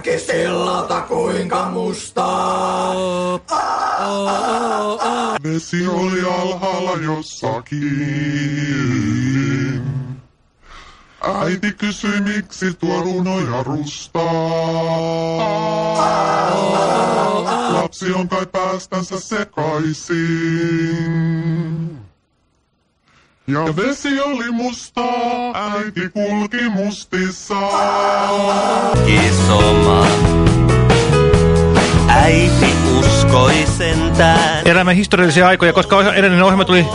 näki sillalta kuinka mustaa. Vesi oli alhaalla jossakin. Äiti kysyi, miksi tuo runoja rustaa. Lapsi on kai päästänsä sekaisin. Ja vesi oli mustaa, äiti kulki mustissaan. Kisoma. Äiti uskoi sentään. Elämme historiallisia aikoja, koska edellinen ohjelma tuli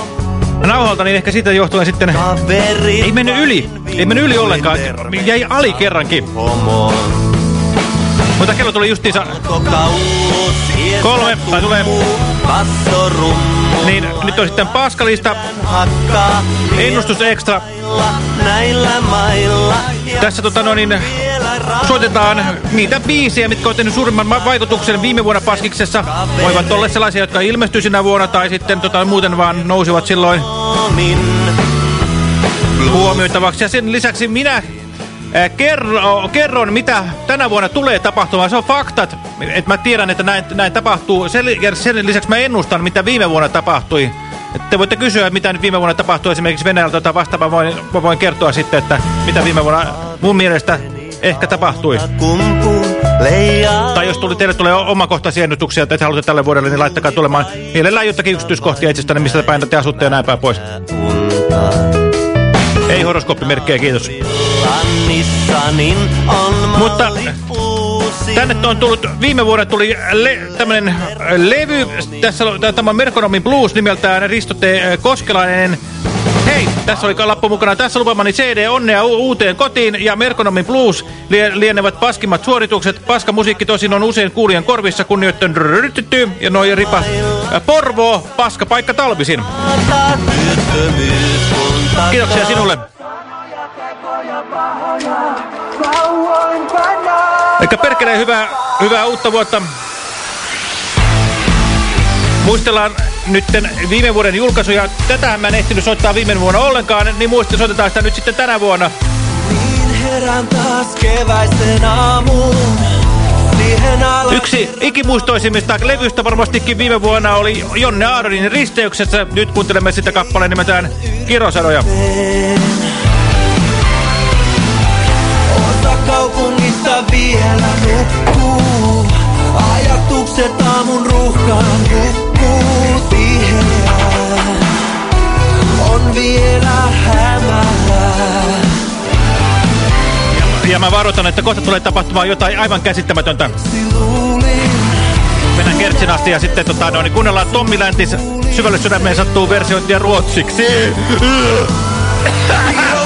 nauhalta, niin ehkä siitä johtuen sitten Kaveri. ei mennyt yli. Ei mennyt yli ollenkaan. Jäi ali kerrankin. Homo. Mutta kello tuli justiinsa. Kolme, tai tulee. Niin, nyt on sitten Paskalista, ennustus extra. Näillä mailla. Ja Tässä tota no niin, soitetaan niitä biisejä, mitkä on tehnyt suurimman ma- vaikutuksen viime vuonna Paskiksessa. Voivat olla sellaisia, jotka ilmestyy sinä vuonna tai sitten tota, muuten vaan nousivat silloin huomioitavaksi. Ja sen lisäksi minä kerro, kerron, mitä tänä vuonna tulee tapahtumaan. Se on faktat, että mä tiedän, että näin, näin tapahtuu. Sen, sen lisäksi mä ennustan, mitä viime vuonna tapahtui. Et Te voitte kysyä, mitä nyt viime vuonna tapahtui esimerkiksi Venäjältä tai vastaavaa. Voin, mä voin kertoa sitten, että mitä viime vuonna mun mielestä ehkä tapahtui. Tai jos tuli, teille tulee omakohtaisia ennustuksia, että te haluatte tälle vuodelle, niin laittakaa tulemaan mielellään jotakin yksityiskohtia itsestänne, mistä päin te asutte ja näin päin pois. Ei horoskooppimerkkejä, kiitos. Mutta. Tänne on tullut, viime vuonna tuli le, tämmönen levy, tässä on tämä on Merkonomin Blues nimeltään Risto T. Koskelainen. Hei, tässä oli lappu mukana. Tässä lupamani CD Onnea uuteen kotiin ja Merkonomin Blues lie lienevät paskimmat suoritukset. Paska musiikki tosin on usein kuulijan korvissa kunnioittanut rytytty ja noi ripa Porvoo, paska paikka talvisin. Kiitoksia sinulle. Eikä perkeleen hyvää, hyvää uutta vuotta. Muistellaan nytten viime vuoden julkaisuja. Tätähän mä en ehtinyt soittaa viime vuonna ollenkaan, niin muistin soitetaan sitä nyt sitten tänä vuonna. Niin herään taas keväisten aamuun. Yksi ikimuistoisimmista levystä varmastikin viime vuonna oli Jonne Aaronin risteyksessä. Nyt kuuntelemme sitä kappaleen nimeltään Kirosanoja. Osa kaupungista vielä nukkuu. Ajatukset aamun ruuhkaan hukkuu. Vihreää on vielä hämärää. Ja mä varoitan, että kohta tulee tapahtumaan jotain aivan käsittämätöntä. Mennään Kertsin asti ja sitten tota, no, niin kuunnellaan Tommi Läntis syvälle sydämeen sattuu versiointia ruotsiksi.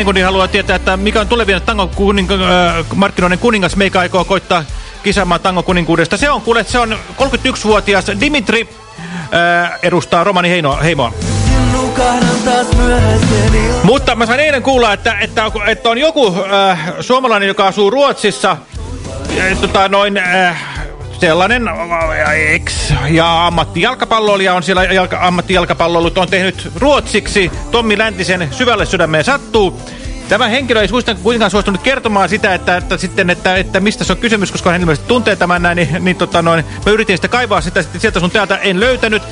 Stanikundi haluaa tietää, että mikä on tulevien tango kuninka, äh, markkinoiden kuningas, meikä aikoo koittaa kisaamaan tango kuninkuudesta. Se on kuule, se on 31-vuotias Dimitri, äh, edustaa Romani Heinoa, Heimoa. Mutta mä sain eilen kuulla, että, että, että on joku äh, suomalainen, joka asuu Ruotsissa, ja, tota, noin äh, sellainen äh, ex- ja ammattijalkapalloilija on siellä jalka, ammattijalkapalloilut on tehnyt ruotsiksi Tommi Läntisen syvälle sydämeen sattuu. Tämä henkilö ei kuitenkaan suostunut kertomaan sitä, että, että, sitten, että, että mistä se on kysymys, koska hän ilmeisesti tuntee tämän näin, niin, niin tota noin, mä yritin sitä kaivaa sitä sitten sieltä sun täältä, en löytänyt.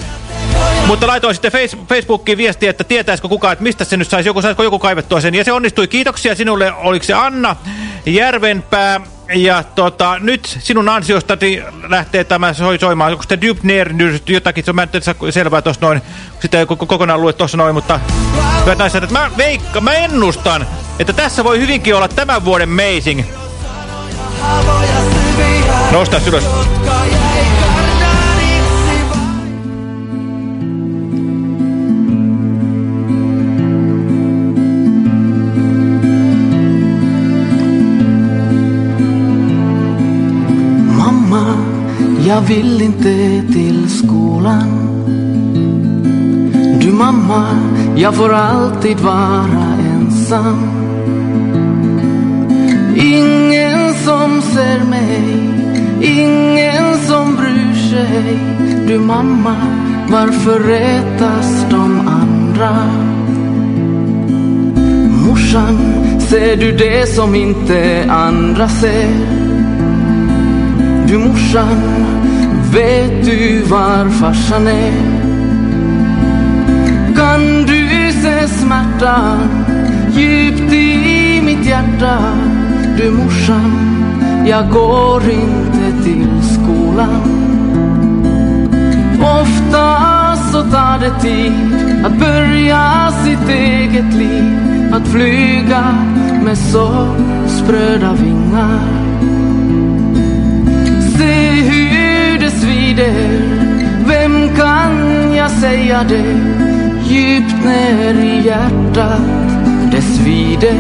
Mutta laitoin sitten face, Facebookiin viestiä, että tietäisikö kukaan, että mistä se nyt saisi joku, saisiko joku kaivettua sen. Ja se onnistui. Kiitoksia sinulle, oliko se Anna Järvenpää. Ja tota, nyt sinun ansiostasi lähtee tämä soi soimaan. Onko sitten Dybner jotakin, se on mä en saa selvää tuossa noin. Sitä ei koko- kokonaan lue tuossa noin, mutta hyvät naiset, että mä, veikka, mä ennustan, että tässä voi hyvinkin olla tämän vuoden Amazing. Nosta ylös. Jag vill inte till skolan Du mamma, jag får alltid vara ensam Ingen som ser mig Ingen som bryr sig Du mamma, varför retas de andra? Morsan, ser du det som inte andra ser? Du morsan, vet du var farsan är? Kan du se smärtan djupt i mitt hjärta? Du morsan, jag går inte till skolan. Ofta så tar det tid att börja sitt eget liv. Att flyga med så spröda vingar. Det vem kan jag säga det? Djupt ner i hjärtat, det svider.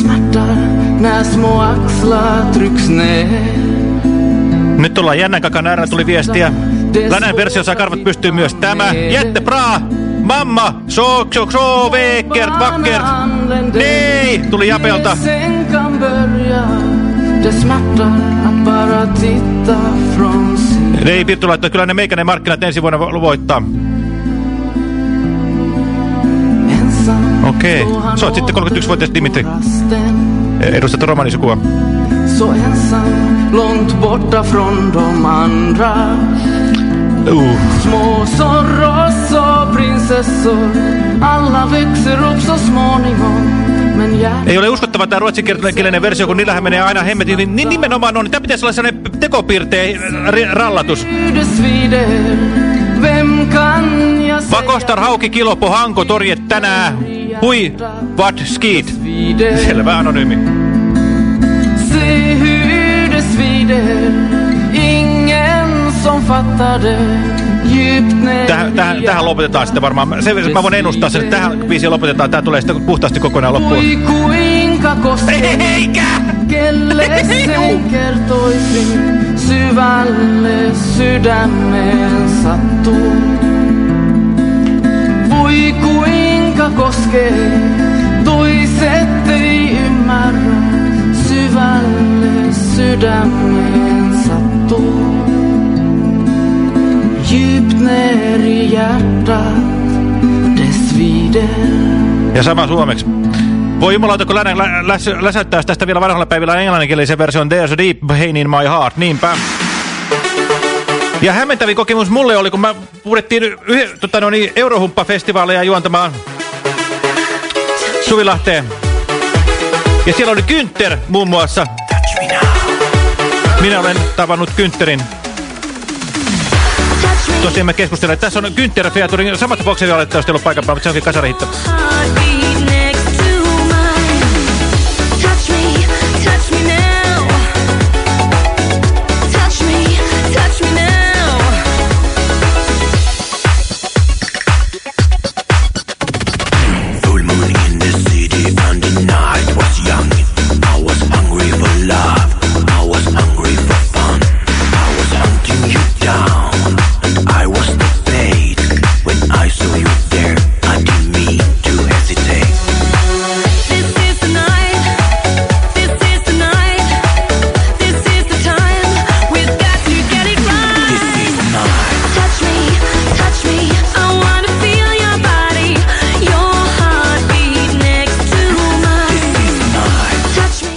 Smärtar när små axlar trycks ner. Nyt tullaan jännän kakan äärellä, tuli viestiä. Länän versio saa karvat pystyy myös tämä. Jättebra! Mamma! Så, så, so, vekkert, vackert! Nej! Tuli Japelta. Bara titta från sidan. Ei Pirttu laittoi, kyllä ne meikäne markkinat ensi vuonna vo- voittaa. Okei. står han Så, sitten 31-vuotias Dimitri. rasten. Edustat romanisukua. Så ensam, långt borta från de andra Uh. Små prinsessor Alla växer upp så småningom Ei ole uskottava tämä ruotsinkielinen versio, kun niillähän menee aina hemmetin. Niin, nimenomaan on. Tämä pitäisi olla sellainen tekopiirteen ri- rallatus. Vakostar hauki kilo på Hanko torjet tänään. Hui, vad skit. Selvä anonyymi. Se hur Ingen som fattar det Tähän, tähän, tähän lopetetaan sitten varmaan. Se, mä voin ennustaa sen, että tähän biisiin lopetetaan. Tämä tulee sitten puhtaasti kokonaan loppuun. Voi kuinka Eikä! Kelle sen kertoisin syvälle sydämeen sattuu. Voi kuinka koskee, toiset ei ymmärrä, syvälle sydämeen sattuu. Ner i hjärtat, det svider. Ja sama suomeksi. Voi jumalauta, kun länä, lä, läs, tästä vielä vanhalla päivillä englanninkielisen version There's a deep pain in my heart. Niinpä. Ja hämmentävin kokemus mulle oli, kun mä puhdettiin tota, no niin, Eurohumppa-festivaaleja juontamaan Suvilahteen. Ja siellä oli Günther muun muassa. Minä olen tavannut Güntterin. Tosiaan me keskustelemme. Tässä on Günther Featurin samat bokseja valitettavasti ollut paikan päällä, mutta se onkin kasarihitto.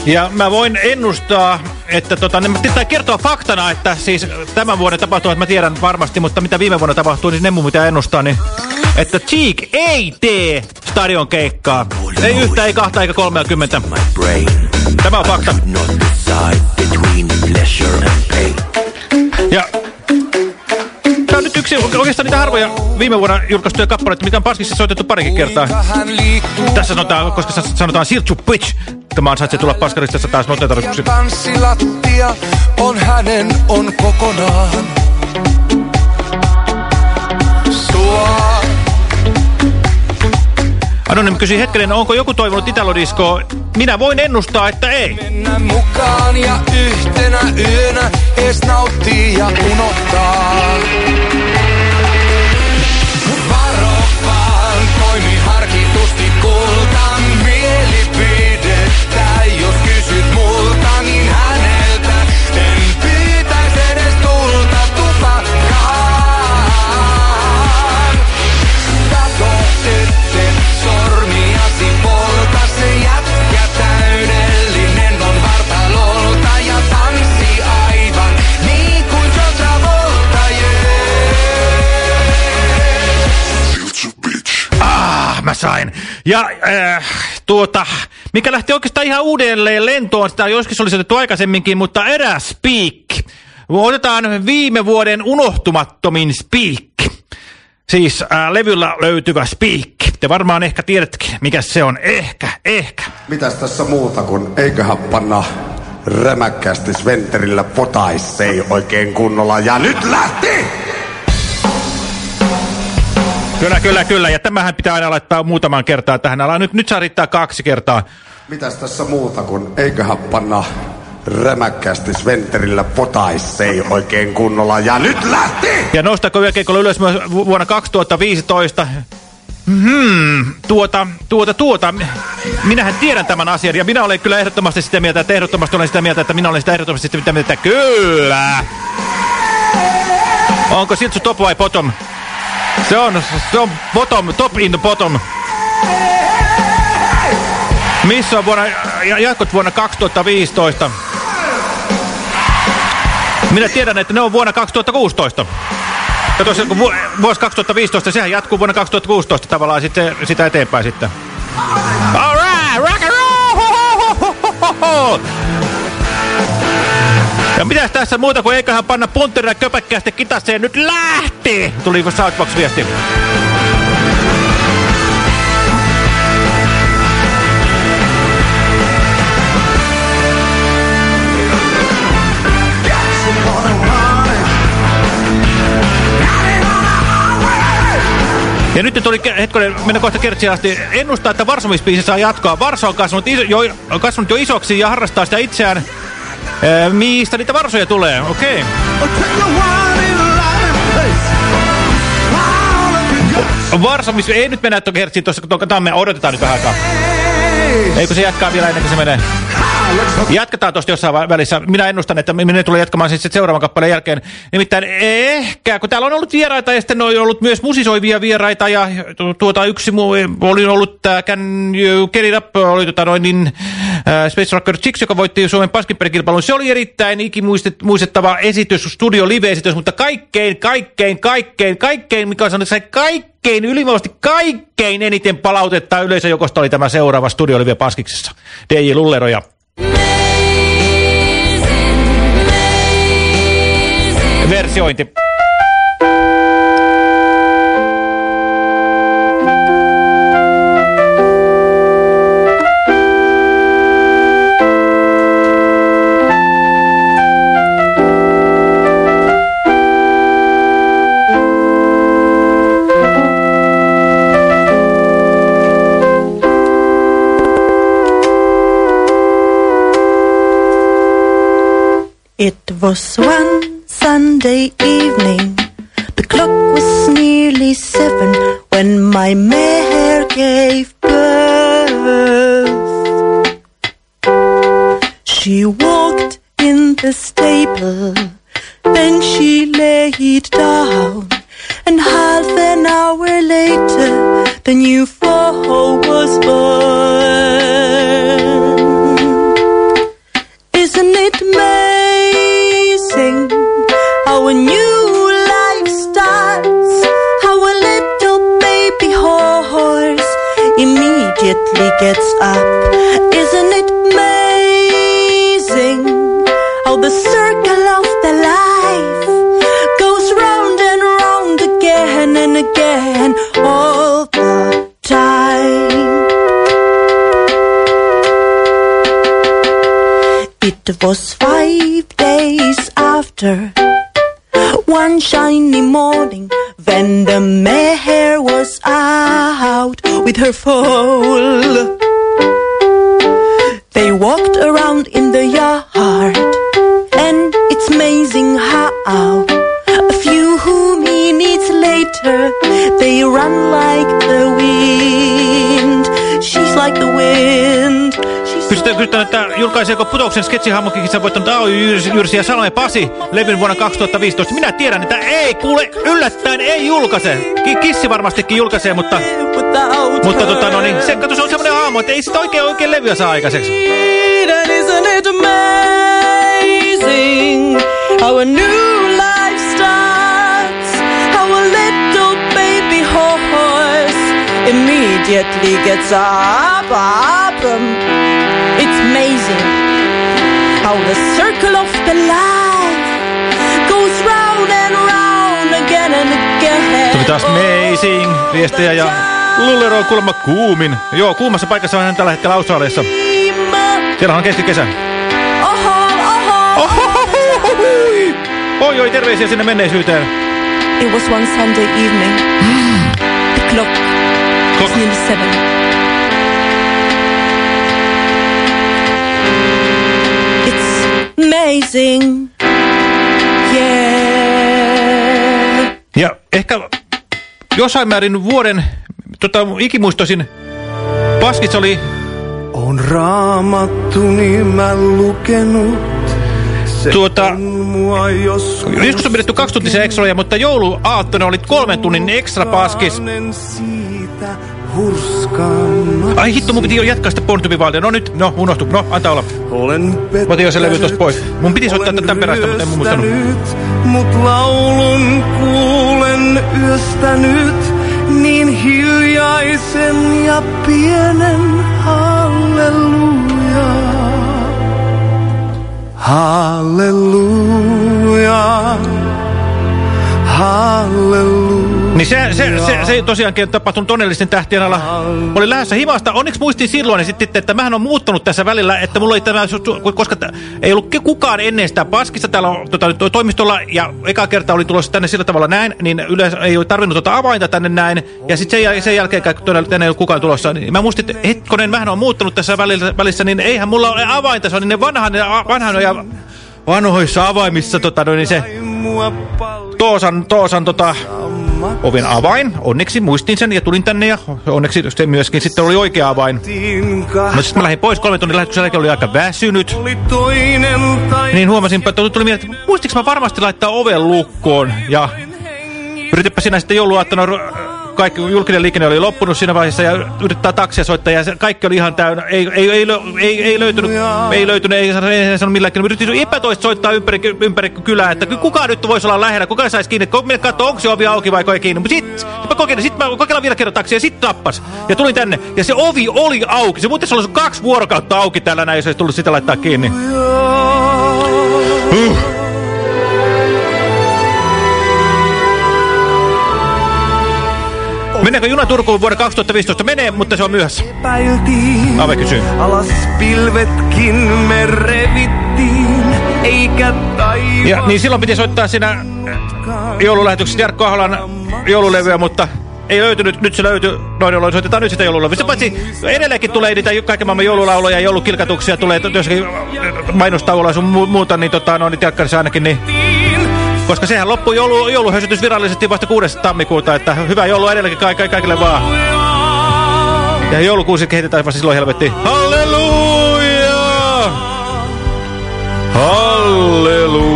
Ja mä voin ennustaa, että tota, tai kertoa faktana, että siis tämän vuoden tapahtumat mä tiedän varmasti, mutta mitä viime vuonna tapahtui, niin ne mun mitä ennustaa, niin että Cheek ei tee stadion keikkaa. Ei yhtä, ei kahta, eikä kolmeakymmentä. My brain. Tämä on fakta. Ja Tämä on nyt yksi oikeastaan niitä harvoja viime vuonna julkaistuja kappaleita, mitä on Paskissa soitettu parikin kertaa. Tässä sanotaan, koska sa- sanotaan Silchu Pitch. Tämä ansaitsee tulla paskaristassa taas notetarkuksi. Tanssilattia on hänen on kokonaan. Sua Anonym kysyi hetkinen, onko joku toivonut Italodiskoa? Minä voin ennustaa, että ei. Mennä mukaan ja yhtenä yönä ees nauttii ja unohtaa. Äh, tuota, mikä lähti oikeastaan ihan uudelleen lentoon, sitä joskus olisi otettu aikaisemminkin, mutta eräs Speak. Otetaan viime vuoden unohtumattomin Speak. Siis äh, levyllä löytyvä Speak. Te varmaan ehkä tiedätkin, mikä se on. Ehkä, ehkä. Mitäs tässä muuta kuin eiköhän panna rämäkkästi Sventerillä potaissei oikein kunnolla. Ja nyt lähti! Kyllä, kyllä, kyllä. Ja tämähän pitää aina laittaa muutaman kertaa tähän alaan. Nyt, nyt saa riittää kaksi kertaa. Mitäs tässä muuta kuin eiköhän panna rämäkkästi Sventerillä potaissei oikein kunnolla. Ja nyt lähti! Ja nostako yökeikolla ylös myös vu- vuonna 2015? Hmm, tuota, tuota, tuota. Minähän tiedän tämän asian ja minä olen kyllä ehdottomasti sitä mieltä, että ehdottomasti olen sitä mieltä, että minä olen sitä ehdottomasti sitä mieltä, että kyllä. Onko Siltsu top vai bottom? Se on, se on bottom, top in the bottom. Missä on vuonna, ja- jatkot vuonna 2015? Minä tiedän, että ne on vuonna 2016. Kato, se, kun vu vuosi 2015, sehän jatkuu vuonna 2016 tavallaan sitten, sitä eteenpäin sitten. All right, rock and roll! Ho, ho, ho, ho, ho, ho. Ja mitäs tässä muuta kuin eiköhän panna punterina köpäkkäästi kitaseen nyt lähti! Tuli Southbox-viesti. Ja nyt tuli hetkonen, mennä kohta kertsiä asti, ennustaa, että Varsomispiisi saa jatkoa. Varso on kasvanut, iso, jo, on kasvanut jo isoksi ja harrastaa sitä itseään. Mistä niitä varsoja tulee? Okei. Okay. Varsomis, ei nyt mennä toki kertsiin tuossa, kun tamme odotetaan nyt vähän aikaa. Ei kun se jatkaa vielä ennen kuin se menee. Jatketaan tuosta jossain välissä. Minä ennustan, että minä tulee jatkamaan sitten seuraavan kappaleen jälkeen. Nimittäin ehkä, kun täällä on ollut vieraita ja sitten on ollut myös musisoivia vieraita ja tu- tuota yksi muu oli ollut tämä Can You Get Up, oli tota noin niin äh, Space Rocker Chicks, joka voitti Suomen paskinperikilpailun. Se oli erittäin ikimuistettava esitys, studio live-esitys, mutta kaikkein, kaikkein, kaikkein, kaikkein, mikä on sanonut, se kaikkein, ylivoimaisesti kaikkein eniten palautetta yleisöjoukosta oli tämä seuraava studio live Paskiksessa. DJ Lullero ja versiointi. Was one Sunday evening. Later they run like the wind. She's like the wind. She's Kysytään, kysytään, että julkaiseeko putouksen sketsihahmokikissa voittanut AY Jyrsi, ja Salome Pasi levyn vuonna 2015. Minä tiedän, että ei, kuule, yllättäen ei julkaise. Ki Kissi varmastikin julkaisee, mutta, mutta tota, no niin, se, kato, se on semmoinen aamu, että ei sitä oikein oikein levyä saa aikaiseksi. Isn't it amazing how a new immediately gets up, up. Um, it's amazing how the circle of the life goes round and round again and again. Tuli taas amazing viestejä ja Lullero on kuulemma kuumin. Joo, kuumassa paikassa on hän tällä hetkellä Australiassa. Siellä on keskikesä. Oho, oho. Ohohohohoi! Oi, oi, terveisiä sinne menneisyyteen. It was one Sunday evening. the clock seven. It's amazing. Yeah. Ja ehkä jossain määrin vuoden tota, ikimuistoisin paskis oli On raamattuni mä lukenut. Se Tuota- on mua joskus Joskus on pidetty kaksituntisia ekstroja, mutta jouluaattona oli kolmen tunnin ekstra paskis. Hurskaammaksi. Ai hitto, mun piti jo jatkaa sitä Porntubi-vaalia. No nyt, no unohtu. No, antaa olla. Olen Mä otin jo sen levy tosta pois. Mun piti soittaa tätä tämän perästä, mutta en mun muistanut. Mut laulun kuulen yöstänyt. Niin hiljaisen ja pienen halleluja. Halleluja. Niin se, se, se, se tosiaankin on tapahtunut onnellisten tähtien alla. Mä olin lähdössä himasta. Onneksi muistin silloin sitten, että mähän on muuttanut tässä välillä, että mulla oli tämä, koska ei ollut kukaan ennen sitä paskista. Täällä tota, to- toimistolla, ja eka kerta oli tulossa tänne sillä tavalla näin, niin yleensä ei ole tarvinnut tuota avainta tänne näin, ja sitten sen, jäl sen jälkeen, kun todella tänne ei ollut kukaan tulossa, niin mä muistin, että hetkonen, mähän on muuttanut tässä välillä, välissä, niin eihän mulla ole avainta, se on niin ne vanhan, vanhan ja vanhoissa avaimissa, tota, no, niin se Toosan, Toosan tota, oven avain. Onneksi muistin sen ja tulin tänne ja onneksi se myöskin sitten oli oikea avain. No sitten mä lähdin pois kolme tunnin lähetyksen jälkeen, oli aika väsynyt. Niin huomasinpa, että tuli mieleen, että muistinko mä varmasti laittaa oven lukkoon. Ja yritipä siinä sitten jouluaattona, kaikki julkinen liikenne oli loppunut siinä vaiheessa ja yrittää taksia soittaa ja kaikki oli ihan täynnä. Ei, ei, ei, ei, ei löytynyt, ei löytynyt, ei sano, ei sano millään. Yritin epätoista soittaa ympäri, ympäri kylää, että kuka nyt voisi olla lähellä, kuka saisi kiinni. Minä katsoa, onko se ovi auki vai ei kiinni. Mutta sitten sit mä kokeilin, sit mä kokeillaan vielä kerran taksia ja sitten nappas. Ja tulin tänne ja se ovi oli auki. Se muuten se olisi kaksi vuorokautta auki täällä näin, jos olisi tullut sitä laittaa kiinni. Huh. Meneekö juna Turkuun vuonna 2015? Menee, mutta se on myöhässä. Ave kysyy. Alas pilvetkin me revittiin, eikä taivaan. Ja, niin silloin piti soittaa siinä äh, joululähetyksessä Jarkko Aholan joululevyä, mutta ei löytynyt. Nyt se löytyy. Noin jolloin soitetaan nyt sitä joululevyä. Se paitsi edelleenkin tulee niitä kaiken maailman joululauloja ja joulukilkatuksia. Tulee jossakin mainostauolla ja sun mu muuta, niin tota, no niin telkkarissa ainakin. Niin, koska sehän loppui joulu, jouluhösytys virallisesti vasta 6. tammikuuta, että hyvää joulua edelleenkin ka ka kaikille vaan. Ja joulukuusi kehitetään vasta silloin helvettiin. Halleluja! Halleluja!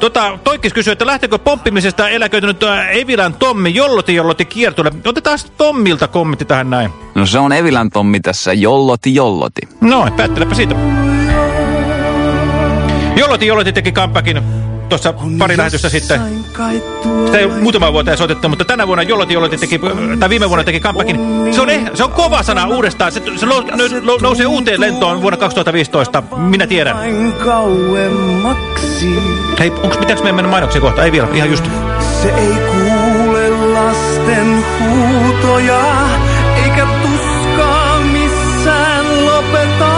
Tota, Toikkis kysyy, että lähteekö pomppimisesta eläköitynyt ää, Evilän Tommi jolloti jolloti kiertuille. Otetaan Tommilta kommentti tähän näin. No se on Evilän Tommi tässä, jolloti jolloti. No, päättelepä siitä. Jolloti jolloti teki kampakin tuossa pari lähetystä sitten. Sitä ei muutama vuotta soitettu, mutta tänä vuonna Jolloti Jolloti teki, tai viime vuonna teki kampakin. Se on, eh, se on kova sana uudestaan. Se, se nou, nousee uuteen lentoon vuonna 2015. Minä tiedän. Hei, onks pitääkö meidän mennä mainoksiin kohta? Ei vielä, ihan just. Se ei kuule lasten huutoja, eikä tuskaa missään lopeta.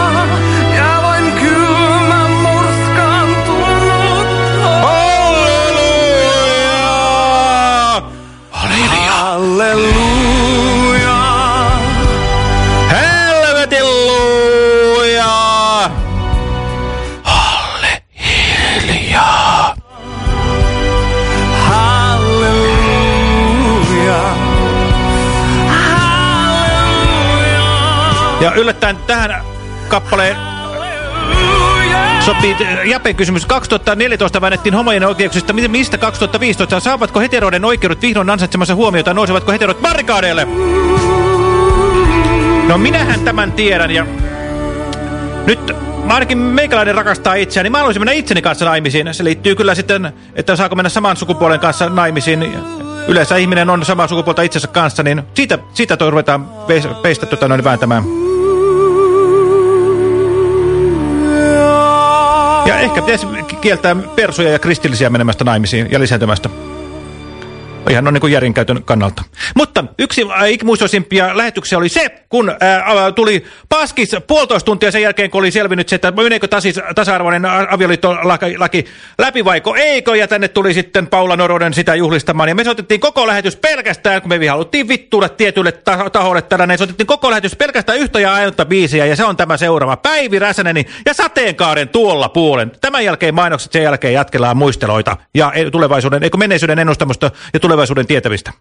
Halleluja! Halleluja. Helvetilluja! Halleluja! Halleluja. Ja yllättäen tähän kappaleen sopii äh, Japen kysymys. 2014 väännettiin homojen oikeuksista. Mistä 2015? Saavatko heteroiden oikeudet vihdoin ansaitsemassa huomiota? Nousevatko heterot barrikaadeille? No minähän tämän tiedän ja nyt ainakin meikäläinen rakastaa itseäni. Niin mä haluaisin mennä itseni kanssa naimisiin. Se liittyy kyllä sitten, että saako mennä saman sukupuolen kanssa naimisiin. yleensä ihminen on samaa sukupuolta itsensä kanssa, niin siitä, siitä toi ruvetaan peistä, tota noin vääntämään. Ja ehkä pitäisi kieltää persuja ja kristillisiä menemästä naimisiin ja lisääntymästä. Ihan on niin järjenkäytön kannalta. Mutta yksi äh, ikimuistoisimpia lähetyksiä oli se, kun äh, äh, tuli paskis puolitoista tuntia sen jälkeen, kun oli selvinnyt se, että tasis, tasa-arvoinen avioliittolaki laki läpi vaiko eikö, ja tänne tuli sitten Paula Noronen sitä juhlistamaan. Ja me soitettiin koko lähetys pelkästään, kun me haluttiin vittuulla tietylle ta taholle tällainen, soitettiin koko lähetys pelkästään yhtä ja ainutta biisiä, ja se on tämä seuraava. Päivi Räsäneni ja Sateenkaaren tuolla puolen. Tämän jälkeen mainokset, sen jälkeen jatkellaan muisteloita ja e- tulevaisuuden, eikö menneisyyden ennustamusta ja tulevaisuuden tietämistä.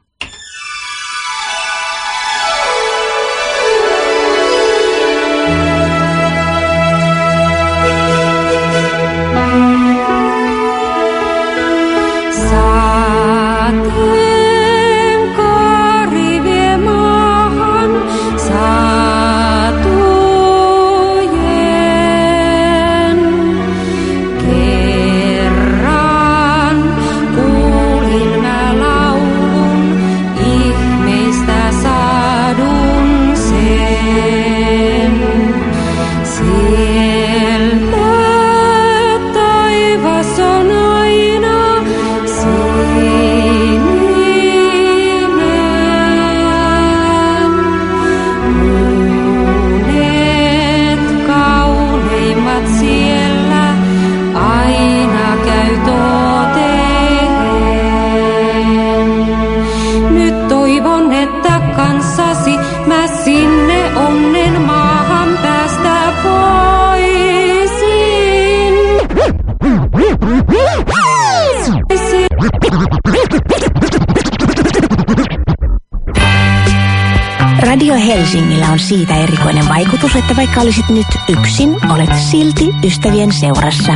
Radio Helsingillä on siitä erikoinen vaikutus, että vaikka olisit nyt yksin, olet silti ystävien seurassa.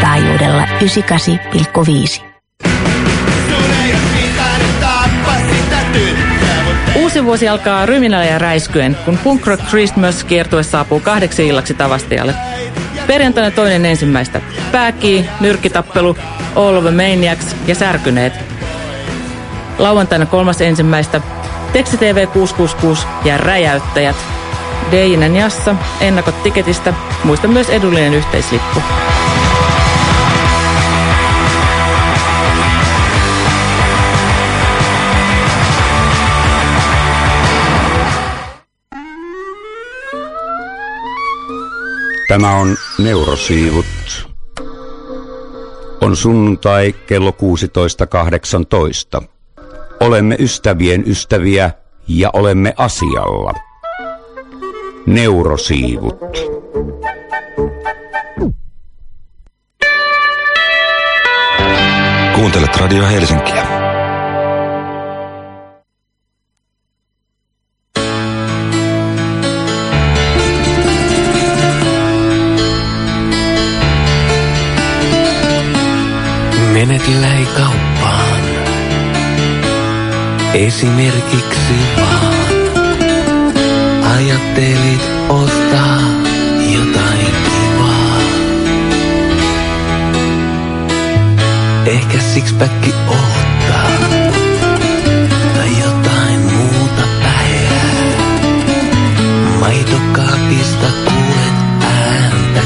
Taajuudella 98,5. Uusi vuosi alkaa ryminällä ja räiskyen, kun Punk Rock Christmas kiertue saapuu kahdeksi illaksi Tavastialle. Perjantaina toinen ensimmäistä. Pääkii, nyrkkitappelu, All of Maniacs ja Särkyneet. Lauantaina kolmas ensimmäistä. Teksti TV 666 ja Räjäyttäjät. Deinen Jassa, ennakot tiketistä, muista myös edullinen yhteislippu. Tämä on Neurosiivut. On sunnuntai kello 16.18. Olemme ystävien ystäviä ja olemme asialla. Neurosiivut. Kuuntelet Radio Helsinkiä. Menet läikauppaan. Esimerkiksi vaan. Ajattelit ostaa jotain kivaa. Ehkä sixpacki ottaa. Tai jotain muuta päivää. Maitokaapista kuulet ääntä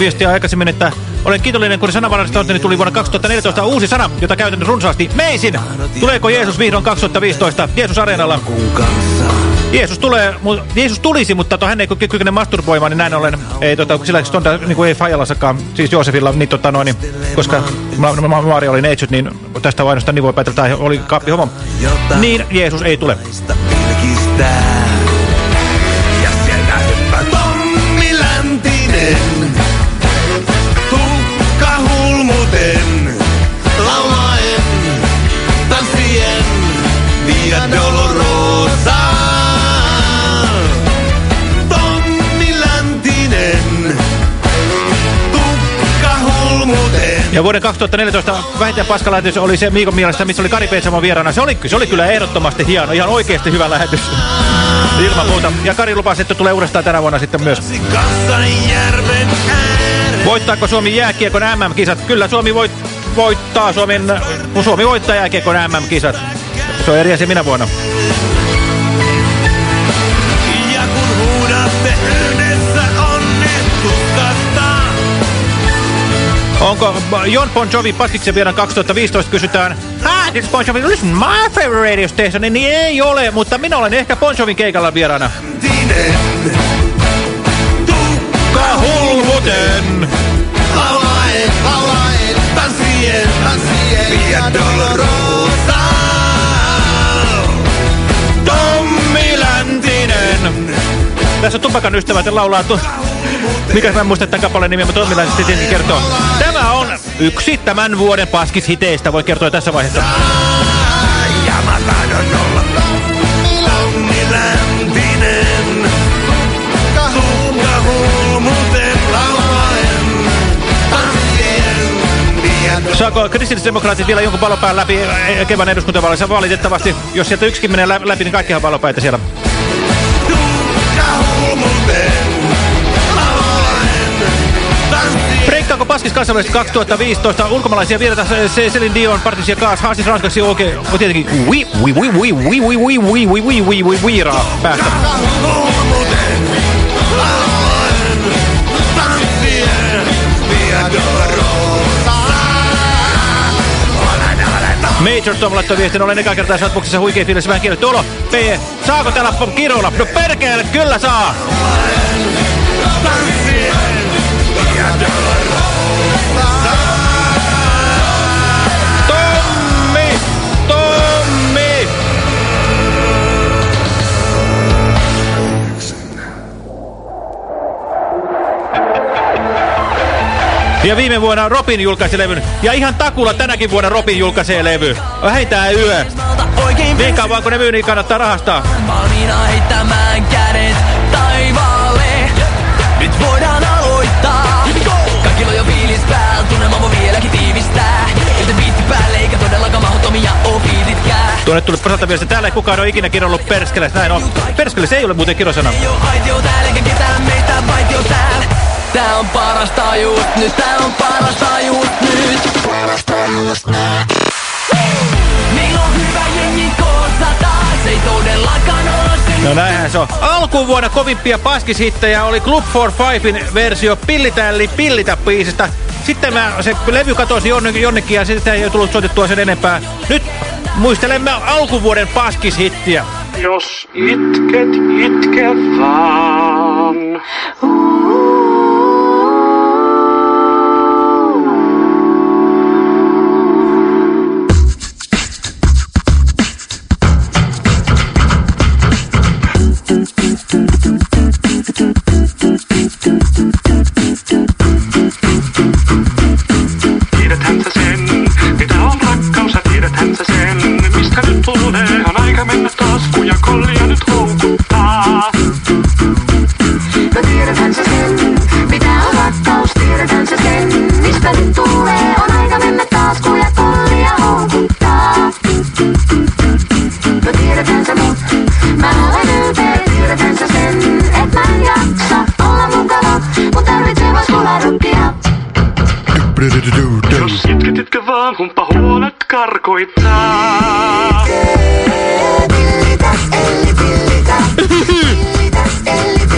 viestiä aikaisemmin, että olen kiitollinen, kun sananvarasta niin tuli vuonna 2014 uusi sana, jota käytän runsaasti. Meisin! Tuleeko Jeesus vihdoin 2015 Jeesus Areenalla? Jeesus, tulee, Jeesus tulisi, mutta to, hän ei ky- kykene masturboimaan, niin näin ollen ei, tota, sillä on, niin kuin ei Fajalassakaan, siis Joosefilla, niin, tota, noin, niin, koska ma ma Maria oli neitsyt, niin tästä ainoastaan niin voi päätellä, tai oli kaappi homo. Niin Jeesus ei tule. Pilkistää. Ja vuoden 2014 vähintään paskalähetys oli se Miikon mielestä, missä oli Kari Peitsamon vieraana. Se oli, se oli kyllä ehdottomasti hieno, ihan oikeasti hyvä lähetys. Ilman muuta. Ja Kari lupasi, että tulee uudestaan tänä vuonna sitten myös. Voittaako Suomi jääkiekon MM-kisat? Kyllä Suomi voit, voittaa Suomen, Suomi voittaa jääkiekon MM-kisat. Se on eri asia minä vuonna. Onko Jon Bon Jovi Paskiksen vieraan 2015 kysytään, is Bon Jovi, listen my favorite radio station, niin ei ole, mutta minä olen ehkä Bon Jovin keikalla vieraana. Tukka hulmuten! Tanssien, tanssien. Via Dolorosa. Tommi Läntinen! Tässä on tupakan ystävät ja laulaa tu Mikä mä en muista tämän kappaleen nimiä, mutta Tommi Läntinen tietenkin kertoo. Tämä on yksi tämän vuoden paskishiteistä, voi kertoa tässä vaiheessa. Saako kristillisdemokraatit vielä jonkun valopään läpi eh, kevään eduskuntavaaleissa? Valitettavasti, jos sieltä yksikin menee lä- läpi, niin kaikkihan valopäitä siellä. Breikkaako Paskis kansainvälisesti 2015 ulkomaalaisia vieraita se Celine Dion, Patricia Kaas, Hansis Ranskaksi oikein, on tietenkin ui, ui, ui, ui, ui, ui, ui, ui, ui, ui, ui, ui, viiraa. Major Tom laittoi viestin, olen eka kertaa Satbuksessa huikea fiilis, vähän kielletty olo. P, saako täällä kiroilla? No perkele, kyllä saa! Tommi! Tommi! Ja viime vuonna Robin julkaisi levyn. Ja ihan takulla tänäkin vuonna Robin julkaisee levy. Vähintään yö. Niin kauan kun ne myy, niin kannattaa rahastaa. Valmiina heittämään kädet tunnelma voi vieläkin tiivistää. Ilta biitti päälle, eikä todellakaan mahdottomia oo fiilitkään. Tuonne tuli pasalta viesti, täällä ei kukaan ole ikinä kirjoillut perskele. Näin on. Perskele, se ei ole muuten kirosana. Ei oo aitio täällä, eikä ketään meistä vaitio täällä. Tää on parasta just nyt, tää on parasta just nyt. Parasta just nyt. Meillä on hyvä jengi todellakaan No näinhän se on. Alkuvuonna kovimpia paskishittejä oli Club for Fivein versio Pillitälli Pillitä biisistä. Sitten mä, se levy katosi jonnekin, jonnekin ja sitten ei tullut soitettua sen enempää. Nyt muistelemme alkuvuoden paskishittiä. Jos itket, itke vaan. Tiedäthän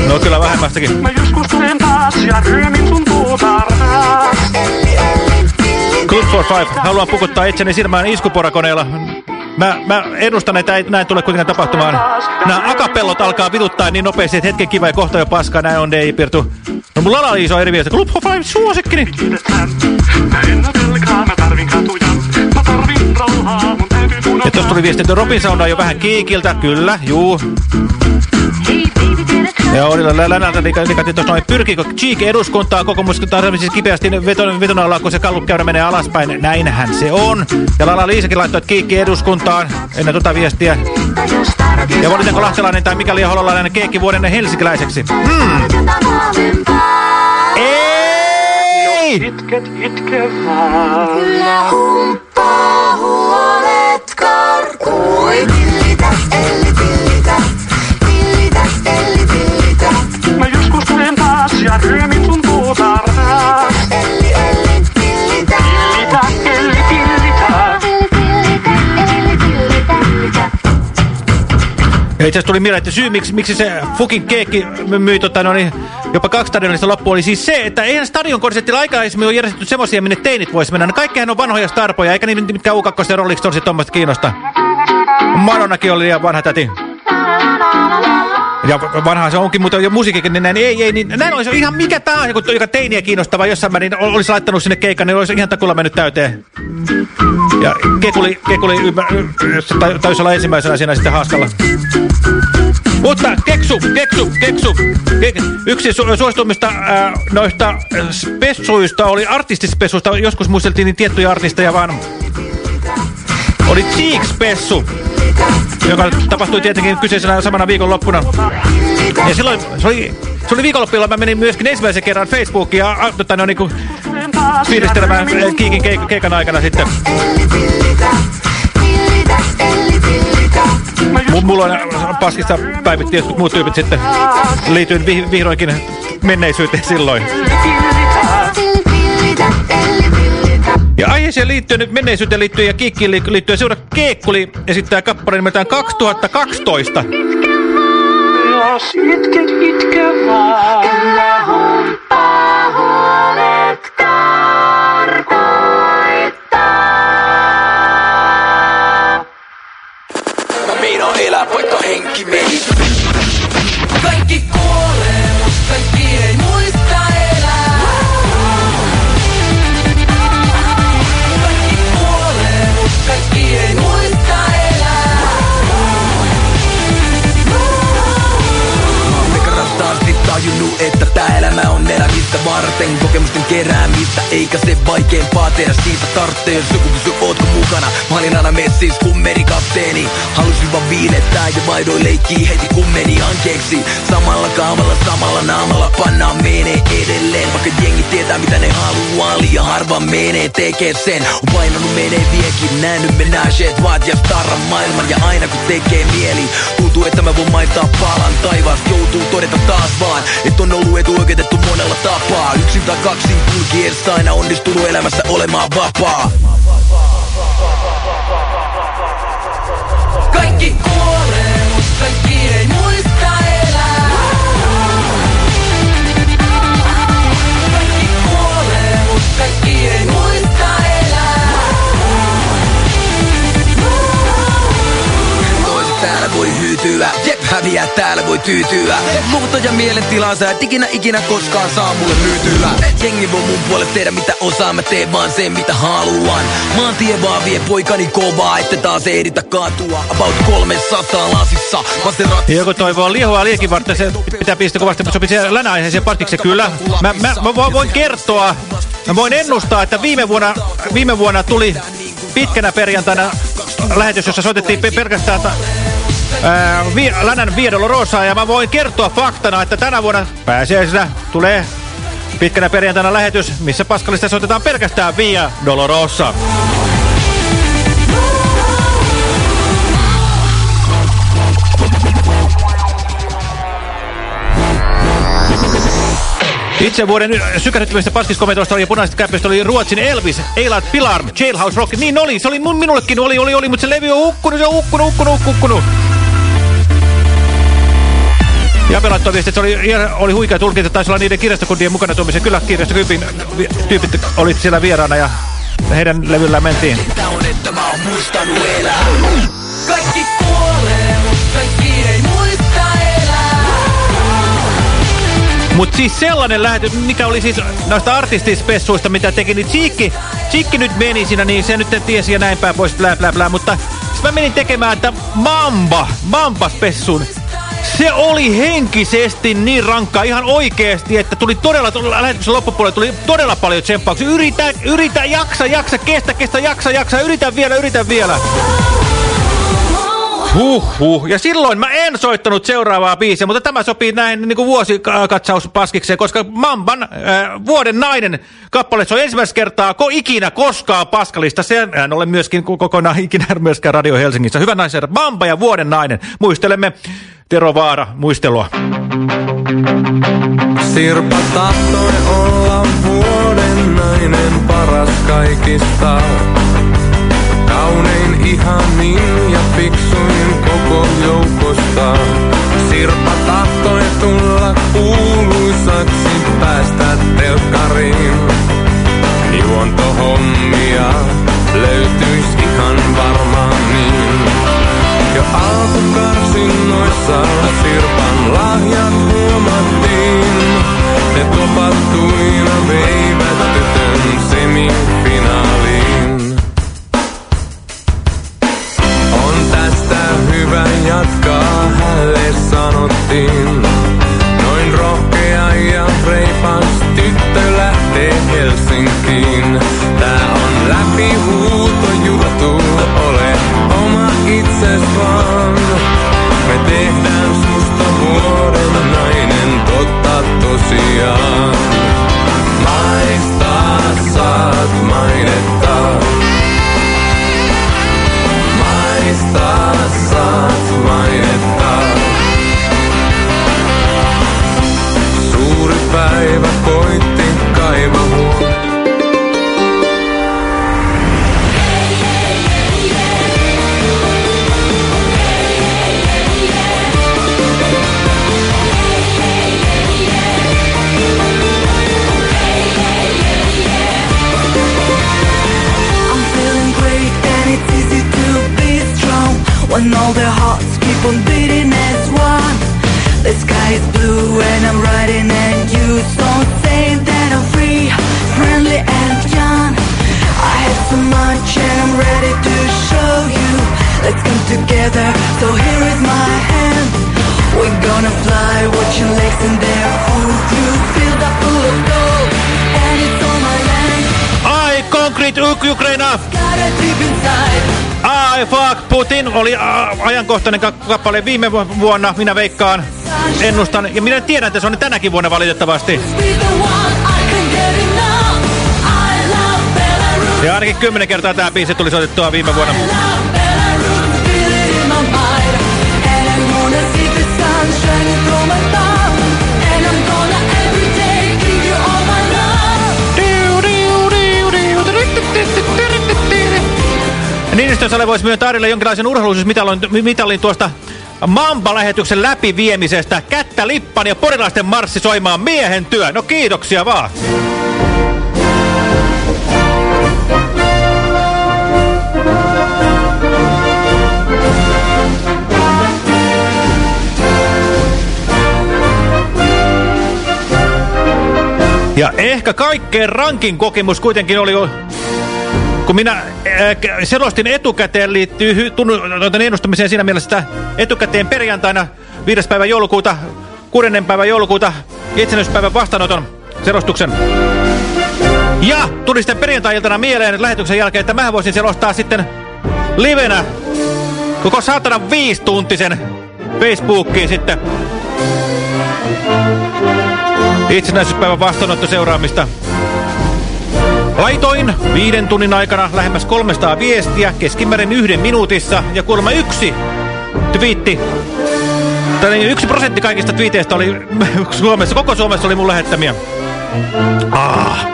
No kyllä vähemmästäkin. Mä joskus tulen taas ja ryömin sun puutarhaa. Club for Five. Haluan pukuttaa itseni silmään iskuporakoneella. Mä, mä ennustan, että ei näin tule kuitenkaan tapahtumaan. Nämä akapellot alkaa vituttaa niin nopeasti, että hetken kiva ja kohta jo paskaa. Näin on Dei Pirtu. No mulla on iso eri viesti. Club of Five suosikkini. Mä en mä tarvin katuja. Ja tuossa tuli viesti, että Robin Sound on jo vähän kiikiltä. Kyllä, juu. Ja oli länältä nikattiin tuossa noin, pyrkiikö Cheek eduskuntaa kokoomus tarvitsisi kipeästi veton, veton alla, kun se kallupkäyrä menee alaspäin. Näinhän se on. Ja Lala Liisakin laittoi, että Kiikki eduskuntaan ennen tuota viestiä. Ja valitanko lahtelainen tai mikäli hololainen keekki vuoden helsikiläiseksi? Hmm. Ei! Itket itkevää. Kyllä humppaa huolet karkui. Tillitä, elli tillitä, tillitä, elli tillitä. Mä joskus tulen taas ja ryömin sun puutarhaa. Elli, elli, tillitä. Tillitä, elli, tillitä. Elli, tillitä, tillitä. Ja itse asiassa tuli mieleen, että syy miksi, miksi se fucking keekki myi tota, no niin, jopa kaksi stadionista loppuun oli siis se, että eihän stadionkonsertilla aikaisemmin ole järjestetty semmoisia, minne teinit vois mennä. No kaikkihan on vanhoja starpoja, eikä niitä mitkään U2 ja Rolling Stonesit tuommoista kiinnosta. Madonnakin oli liian vanha täti. Ja vanha se onkin, mutta musiikikin, niin näin, ei, ei, niin näin olisi ihan mikä tahansa, joku, joka teiniä kiinnostava jossain määrin ol- olisi laittanut sinne keikan, niin olisi ihan takulla mennyt täyteen. Ja Kekuli, Kekuli taisi olla ensimmäisenä siinä sitten haaskalla. Mutta keksu, keksu, keksu. Kek, yksi su suosituimmista noista spessuista oli artistispessuista. Joskus muisteltiin niin tiettyjä artisteja, vaan oli Cheeks-spessu, joka tapahtui tietenkin kyseisenä samana viikonloppuna. Ja silloin, se oli, se oli viikonloppu, jolloin mä menin myöskin ensimmäisen kerran Facebookiin ja tota, no, niin fiilistelemään äh, Kiikin keik keikan aikana sitten. Mulla on paskissa päivitti jotkut muut tyypit sitten. Liityin vi vihdoinkin menneisyyteen silloin. Ja aiheeseen liittyen, nyt menneisyyteen liittyen ja kiikkiin li liittyen seura Keekkuli esittää kappaleen nimeltään 2012. Jos itket. Kyllä huolet karkoittaa. Mä meinaan elää vaikka henki meni. Kaikki ET. Tää elämä on elämistä varten. Kokemusten keräämistä, eikä se vaikeampaa tehdä. Siitä tarvitsee Jos joku kysyy, ootko mukana? Mä olin aina kun merikapteeni Halusin vaan viilettää ja vaidoin leikkii heti kun meni ankeeksi. Samalla kaavalla, samalla naamalla pannaan menee edelleen. Vaikka jengi tietää mitä ne haluaa, liian harva menee tekee sen. On painanut menee viekin, nähnyt menageet vaat ja starran maailman. Ja aina kun tekee mieli, tuntuu että mä voin maistaa palan. Taivaasta joutuu todeta taas vaan, että on ollut etuoikeutettu monella tapaa. Yksin tai kaksin kulkiessa aina onnistunut elämässä olemaan vapaa. Kaikki kuolee, häviää täällä voi tyytyä. Muuta mielentilaa sä et ikinä ikinä koskaan saa mulle myytyä. Jengi voi mun puolelle tehdä mitä osaa, mä teen vaan sen mitä haluan. Maantie vaan vie poikani kovaa, että taas ehditä kaatua. About 300 lasissa, Maserati joku toivoo lihoa liekin varten, se pitää pistää kovasti, mutta sopii siihen länäaiheeseen paskiksi kyllä. Mä, mä, mä vo- voin kertoa, mä voin ennustaa, että viime vuonna, viime vuonna tuli pitkänä perjantaina lähetys, jossa soitettiin pe pelkästään ää, vi, Länän ja mä voin kertoa faktana, että tänä vuonna pääsiäisenä tulee pitkänä perjantaina lähetys, missä Paskalista soitetaan pelkästään Via Dolorosa. Itse vuoden sykähdyttävistä paskiskomentoista ja punaisesta käppöistä oli Ruotsin Elvis, Eilat Pilar, Jailhouse Rock. Niin oli, se oli minullekin, oli, oli, oli, mutta se levy on hukkunut, se on hukkunut, hukkunut, hukkunut. Jape laittoi viesti, että se oli, oli huikea tulkinta, taisi olla niiden kirjastokundien mukana tuomisen. Kyllä kirjastokyypin tyypit olit siellä vieraana ja heidän levyllään mentiin. Tää on, että mä oon muistan elää. Kaikki kuolee, mutta kaikki ei muista elää. Mut siis sellainen lähetys, mikä oli siis noista artistispessuista, mitä teki, niin Chiikki, Chiikki nyt meni siinä, niin se nyt tiesi ja näin päin pois, blää blää blää, mutta mä menin tekemään, että Mamba, Mamba-spessun, se oli henkisesti niin rankkaa, ihan oikeesti, että tuli todella, lähetyksen loppupuolella tuli todella paljon tsemppauksia. Yritä, yritä, jaksa, jaksa, kestä, kestä, jaksa, jaksa, yritä vielä, yritä vielä. Huhhuh. Ja silloin mä en soittanut seuraavaa biisiä, mutta tämä sopii näin niin kuin vuosikatsaus paskikseen, koska Mamban äh, vuoden nainen kappale, se on ensimmäistä kertaa ko ikinä koskaan paskalista. Se en ole myöskin ko- kokonaan ikinä myöskään Radio Helsingissä. Hyvä naisen, Mamba ja vuoden nainen. Muistelemme Tero Vaara muistelua. Sirpa tahtoi olla vuoden nainen paras kaikista. Kaunein, ihanin ja fiksuin koko joukosta. Sirpa tahtoi tulla kuuluisaksi päästä telkkariin. Juontohommia löytyis alkukarsinnoissa Sirpan lahjat huomattiin. Ne topattuina veivät tytön semifinaaliin. On tästä hyvä jatkaa, hälle sanottiin. Noin rohkea ja reipas tyttö lähtee Helsinkiin. Tää on läpi huuto juttu, ole oma itses vaan. Me tehdään susta vuoden nainen, totta tosiaan. Maistaa saat mainetta. Maistaa saat mainetta. Suuri päivä koitti keep beating as one. The sky is blue and I'm riding and you don't say that I'm free, friendly and young. I have so much and I'm ready to show you. Let's come together, so here is my hand. We're gonna fly, watching lakes and their You feel that full of gold and it's on my land. I Concrete Uk- Ukraina! Got it deep inside I fuck Putin oli a, ajankohtainen ka kappale viime vu- vuonna, minä veikkaan, ennustan. Ja minä tiedän, että se on tänäkin vuonna valitettavasti. Ja ainakin kymmenen kertaa tämä biisi tuli soitettua viime vuonna. Niinistön Sale voisi myöntää Arille jonkinlaisen urheiluisuusmitalin mitalin tuosta Mamba-lähetyksen läpiviemisestä. Kättä lippan ja porilaisten marssi soimaan miehen työ. No kiitoksia vaan. Ja ehkä kaikkein rankin kokemus kuitenkin oli, kun minä äh, selostin etukäteen liittyy tuota ennustamiseen siinä mielessä, että etukäteen perjantaina 5. päivä joulukuuta, 6. päivä joulukuuta itsenäisyyspäivän vastaanoton selostuksen. Ja tuli sitten perjantai-iltana mieleen lähetyksen jälkeen, että mä voisin selostaa sitten livenä koko saatana viistuntisen Facebookiin sitten itsenäisyyspäivän vastaanotto seuraamista. Laitoin viiden tunnin aikana lähemmäs 300 viestiä keskimäärin yhden minuutissa ja kuulemma yksi twiitti. Tai niin, yksi prosentti kaikista twiiteistä oli Suomessa, koko Suomessa oli mun lähettämiä. Ah.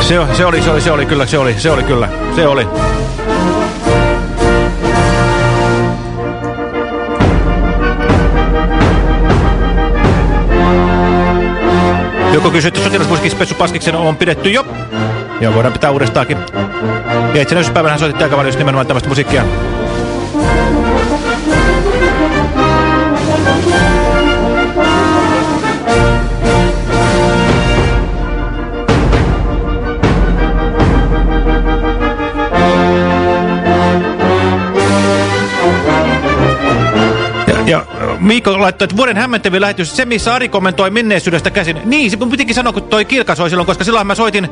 Se, se oli, se oli, se oli kyllä, se oli, se oli kyllä, se oli. Joku kysyi, että sotilasmusikin Spessu Paskiksen on pidetty jo Joo, voidaan pitää uudestaakin. Ja itsenäisyyspäivänä soitettiin aika paljon nimenomaan tämmöistä musiikkia. Miikko laittoi, että vuoden hämmentävin lähetys, se missä Ari kommentoi menneisyydestä käsin. Niin, se pitikin sanoa, kun toi Kirka soi silloin, koska silloin mä soitin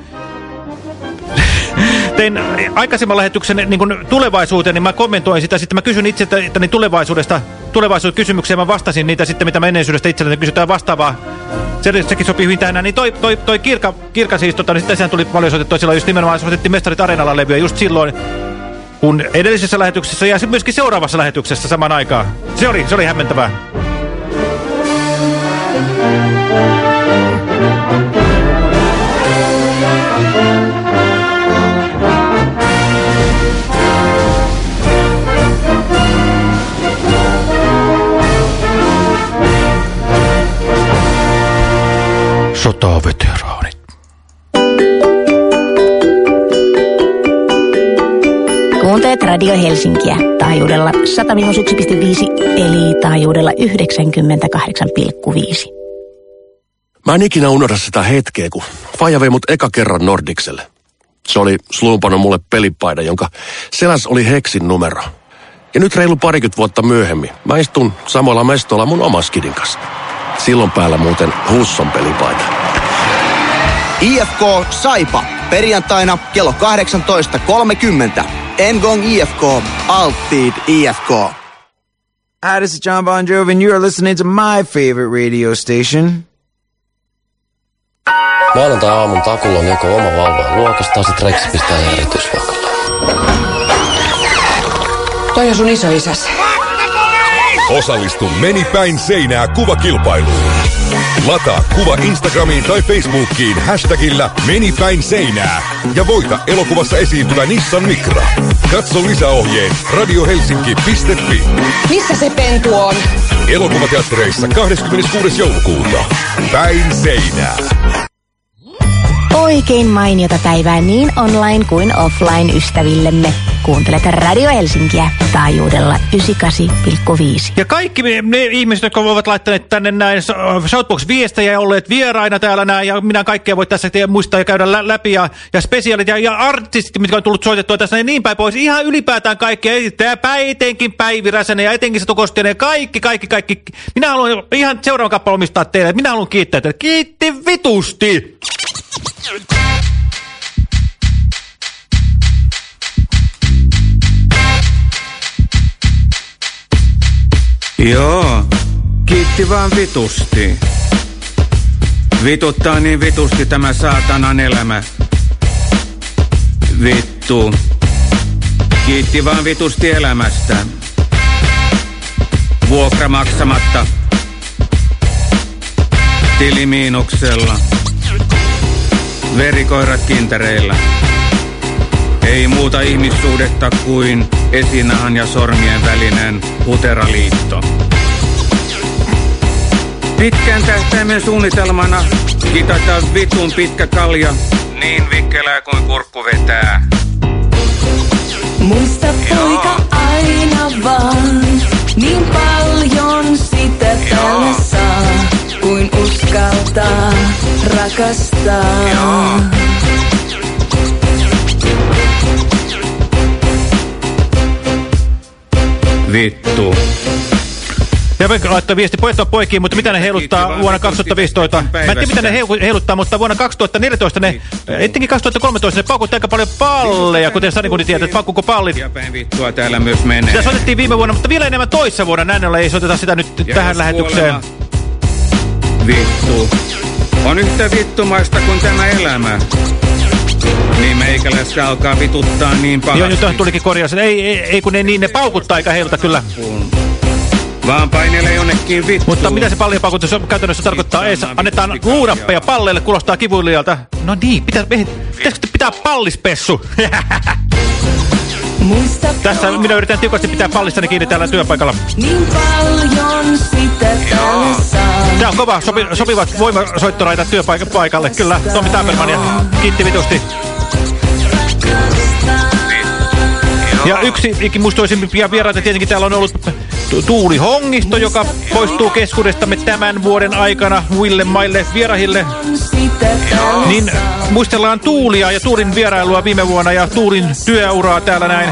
tein aikaisemman lähetyksen niin kuin tulevaisuuteen, niin mä kommentoin sitä. Sitten mä kysyn itseltäni tulevaisuudesta, tulevaisuuskysymyksiä. Mä vastasin niitä sitten, mitä menneisyydestä itseltäni kysytään vastaavaa. Se, sekin sopii hyvin tähän. Niin toi, toi, toi Kirka, Kirka siis, tota, niin sitten sehän tuli paljon soitettua silloin. Just nimenomaan soitettiin Mestarit Areenalla levyä just silloin, kun edellisessä lähetyksessä ja myöskin seuraavassa lähetyksessä saman aikaan. Se oli, se oli hämmentävää. Sotaveteraanit. Kuuntelet Radio Helsinkiä taajuudella 101,5 eli taajuudella 98,5. Mä en ikinä unohda sitä hetkeä, kun Faija vei mut eka kerran Nordikselle. Se oli slumpannut mulle pelipaida, jonka seläs oli Heksin numero. Ja nyt reilu parikymmentä vuotta myöhemmin mä istun samalla mestolla mun oma skidin kanssa. Silloin päällä muuten Husson pelipaita. IFK Saipa. Perjantaina kello 18.30. Ngong IFK. Altid IFK. Hi, this is John Bon Jovi, and you are listening to my favorite radio station. Maanantai-aamun takulla on joko oma vauva luokasta sitten Rex pistää erityisluokalle. Toi on sun isoisäs. Osallistu Meni päin seinää kuvakilpailuun. Lataa kuva Instagramiin tai Facebookiin hashtagillä Meni päin seinää ja voita elokuvassa esiintyvä Nissan Micra. Katso lisäohjeen radiohelsinki.fi. Missä se pentu on? Elokuvateattereissa 26. joulukuuta. Päin seinää. Oikein mainiota päivää niin online kuin offline ystävillemme. Kuuntelet Radio Helsinkiä taajuudella 98,5. Ja kaikki ne, ihmiset, jotka ovat laittaneet tänne näin Shoutbox-viestejä ja olleet vieraina täällä näin, ja minä kaikkea voi tässä muistaa ja käydä lä läpi, ja, ja spesiaalit ja, ja artistit, mitkä on tullut soitettua tässä, niin, niin päin pois. Ihan ylipäätään kaikkea, tämä etenkin Päivi Räsänen ja etenkin se Tokostinen, ja kaikki, kaikki, kaikki. Minä haluan ihan seuraavan kappale omistaa teille, minä haluan kiittää teille. Kiitti vitusti! Joo, kiitti vaan vitusti. Vituttaa niin vitusti tämä saatanan elämä. Vittu. Kiitti vaan vitusti elämästä. Vuokra maksamatta. Tili miinuksella. Verikoirat kintereillä. Ei muuta ihmissuhdetta kuin esinahan ja sormien välinen huteraliitto. Pitkän tähtäimen suunnitelmana kitata vitun pitkä kalja, niin vikkelää kuin kurkku vetää. Muista poika aina vaan, niin paljon sitä täällä saa, kuin uskaltaa rakastaa. Vittu. Ja laittoi viesti, pojat on poikiin, mutta mitä ne heiluttaa vuonna 2015? Mä en tiedä, mitä ne heiluttaa, mutta vuonna 2014 ne, etenkin 2013 ne paukut aika paljon palleja, kuten Sani kun tietää, että paukkuko pallit. vittua täällä myös menee. Sitä soitettiin viime vuonna, mutta vielä enemmän toissa vuonna. Näin ollen ei soiteta sitä nyt Ja tähän lähetykseen. Vittu. On yhtä vittumaista kuin tämä elämä. Niin meikäläistä alkaa vituttaa niin Joo, pahasti. nyt tulikin korjaus. Ei, ei, ei kun ne niin, ne paukuttaa eikä heiluta kyllä. Vaan painelee jonnekin vittuun. Mutta mitä se pallien paukutus käytännössä tarkoittaa? Ei, annetaan luurappeja palleille, kuulostaa kivuilijalta. No niin, pitää, pitäisikö pitää pallispessu? Tässä minä yritän tiukasti pitää pallistani niin kiinni täällä työpaikalla. Niin paljon sitä Tää on kova. Sopi, sopivat voimasoittoraitat työpaikalle. Kyllä, Tommi Tamperman ja kiitti vitusti. Niin. Ja yksi ikimuistoisimpia vieraita tietenkin täällä on ollut Tuuli Hongisto, joka poistuu keskuudestamme tämän vuoden aikana muille maille vierahille. Niin muistellaan Tuulia ja Tuulin vierailua viime vuonna ja Tuulin työuraa täällä näin.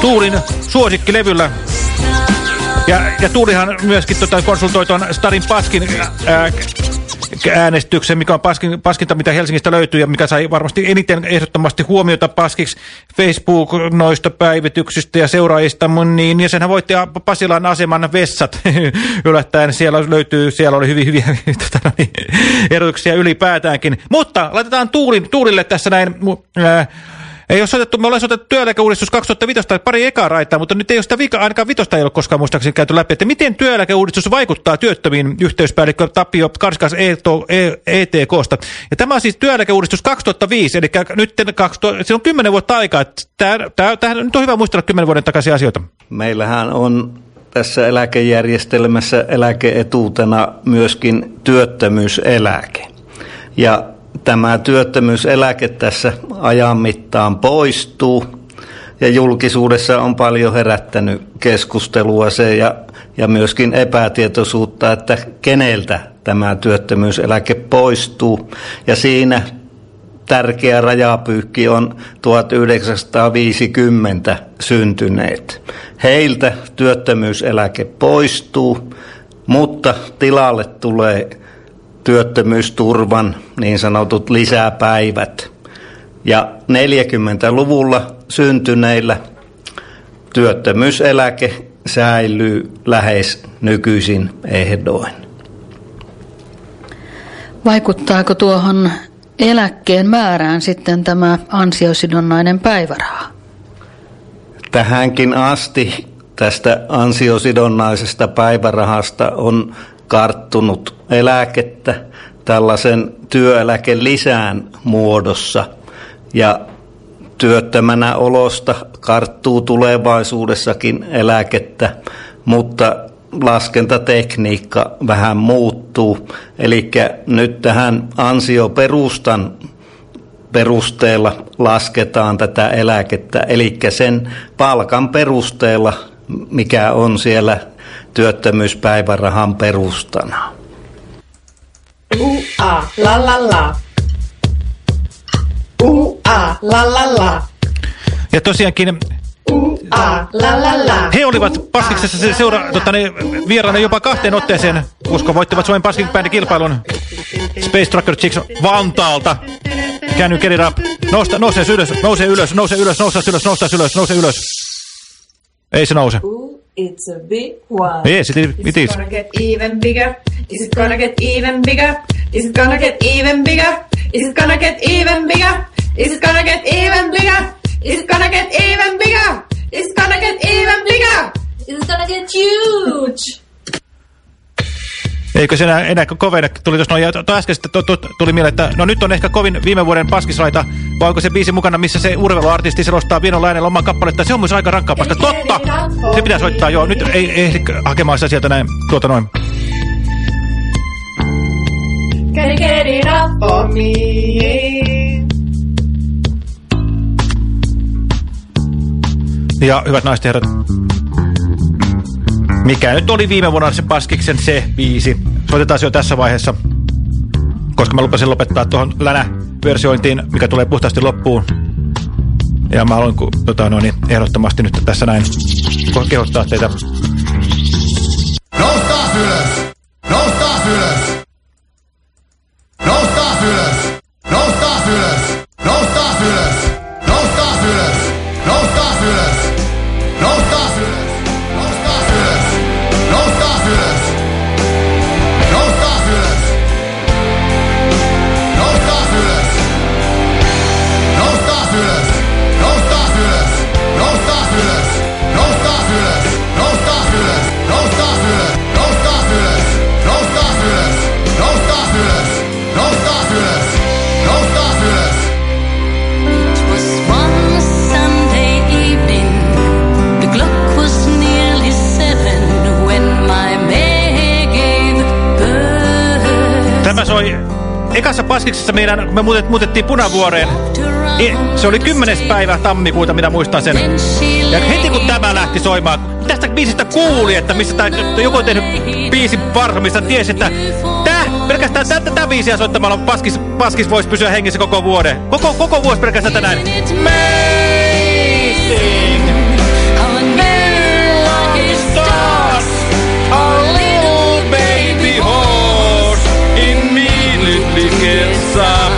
Tuulin suosikkilevyllä. Ja, ja Tuulihan myöskin tota, konsultoi tuon Starin Paskin ää, äänestyksen, mikä on paskin, paskinta, mitä Helsingistä löytyy ja mikä sai varmasti eniten ehdottomasti huomiota paskiksi Facebook noista päivityksistä ja seuraajista, niin, ja senhän voitti Pasilan aseman vessat yllättäen. Siellä löytyy, siellä oli hyvin hyviä tota, niin, ehdotuksia ylipäätäänkin. Mutta laitetaan tuulin, tuulille tässä näin... Ää, ei ole soitettu, me ollaan soitettu työeläkeuudistus 2005 tai pari ekaa raitaa, mutta nyt ei ole sitä vika, ainakaan vitosta ei ole koskaan muistaakseni käyty läpi, että miten työeläkeuudistus vaikuttaa työttömiin yhteyspäällikkö Tapio Karskas ETKsta. Ja tämä on siis työeläkeuudistus 2005, eli nyt 2000, se on kymmenen vuotta aikaa, tämä, nyt on hyvä muistella kymmenen vuoden takaisin asioita. Meillähän on tässä eläkejärjestelmässä eläkeetuutena myöskin työttömyyseläke. Ja tämä työttömyyseläke tässä ajan mittaan poistuu. Ja julkisuudessa on paljon herättänyt keskustelua se ja, ja myöskin epätietoisuutta, että keneltä tämä työttömyyseläke poistuu. Ja siinä tärkeä rajapyykki on 1950 syntyneet. Heiltä työttömyyseläke poistuu, mutta tilalle tulee työttömyysturvan niin sanotut lisäpäivät. Ja 40-luvulla syntyneillä työttömyyseläke säilyy lähes nykyisin ehdoin. Vaikuttaako tuohon eläkkeen määrään sitten tämä ansiosidonnainen päiväraha? Tähänkin asti tästä ansiosidonnaisesta päivärahasta on karttunut eläkettä tällaisen työeläkelisään muodossa ja työttömänä olosta karttuu tulevaisuudessakin eläkettä, mutta laskentatekniikka vähän muuttuu. Eli nyt tähän ansioperustan perusteella lasketaan tätä eläkettä, eli sen palkan perusteella, mikä on siellä työttömyyspäivärahan perustana. Ah, la la la. Ah, la la la. Ja tosiaankin ah, la la la. he olivat Paskiksessa se seura, tota, ne, vieraana jopa kahteen otteeseen, koska voittivat Suomen Paskin bändin kilpailun Space Trucker Chicks Vantaalta. You get it up? Nousta, nouse ylös, nouse ylös, nouse ylös, nouse ylös, nouse ylös, nouse ylös. Ei se nouse. It's a big one. Yes, it is- it is. gonna get even bigger? Is it gonna get even bigger? Is it gonna get even bigger? Is it gonna get even bigger? Is it gonna get even bigger? Is it gonna get even bigger? Is it gonna get even bigger? Is it gonna get huge? Eikö se enää, enää kovene tuli tuossa noin, ja äsken tuli mieleen, että no nyt on ehkä kovin viime vuoden paskisraita, vai onko se biisi mukana, missä se urveiluartisti selostaa Vieno Läinen oman kappaletta, se on myös aika rankkaa paska. Totta! Se pitää soittaa, joo, nyt ei ei ehdi hakemaan sitä sieltä näin, tuota noin. Can you get it up for me? Ja hyvät naiset ja herrat, mikä nyt oli viime vuonna se Paskiksen se biisi? Soitetaan se jo tässä vaiheessa, koska mä lupasin lopettaa tuohon länä-versiointiin, mikä tulee puhtaasti loppuun. Ja mä haluan tota, no niin, ehdottomasti nyt tässä näin kehottaa teitä. Paskiksessa meidän, kun me muutet, muutettiin Punavuoreen, i- se oli 10. päivä tammikuuta, mitä muistan sen. Ja heti kun tämä lähti soimaan, tästä biisistä kuuli, että missä tää, joku on tehnyt biisin varho, missä tiesi, että tää, pelkästään tätä, tätä biisiä soittamalla Paskis, Paskis voisi pysyä hengissä koko vuoden. Koko, koko vuosi pelkästään tänään. Amazing! Up.